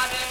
हर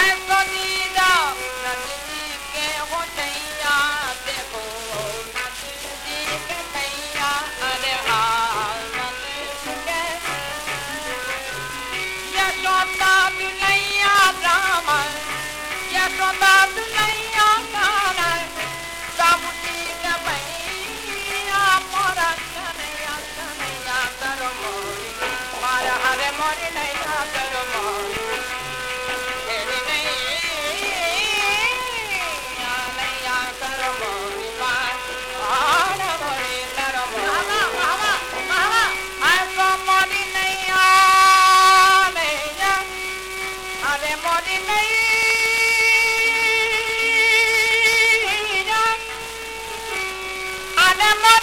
I'm gonna amor.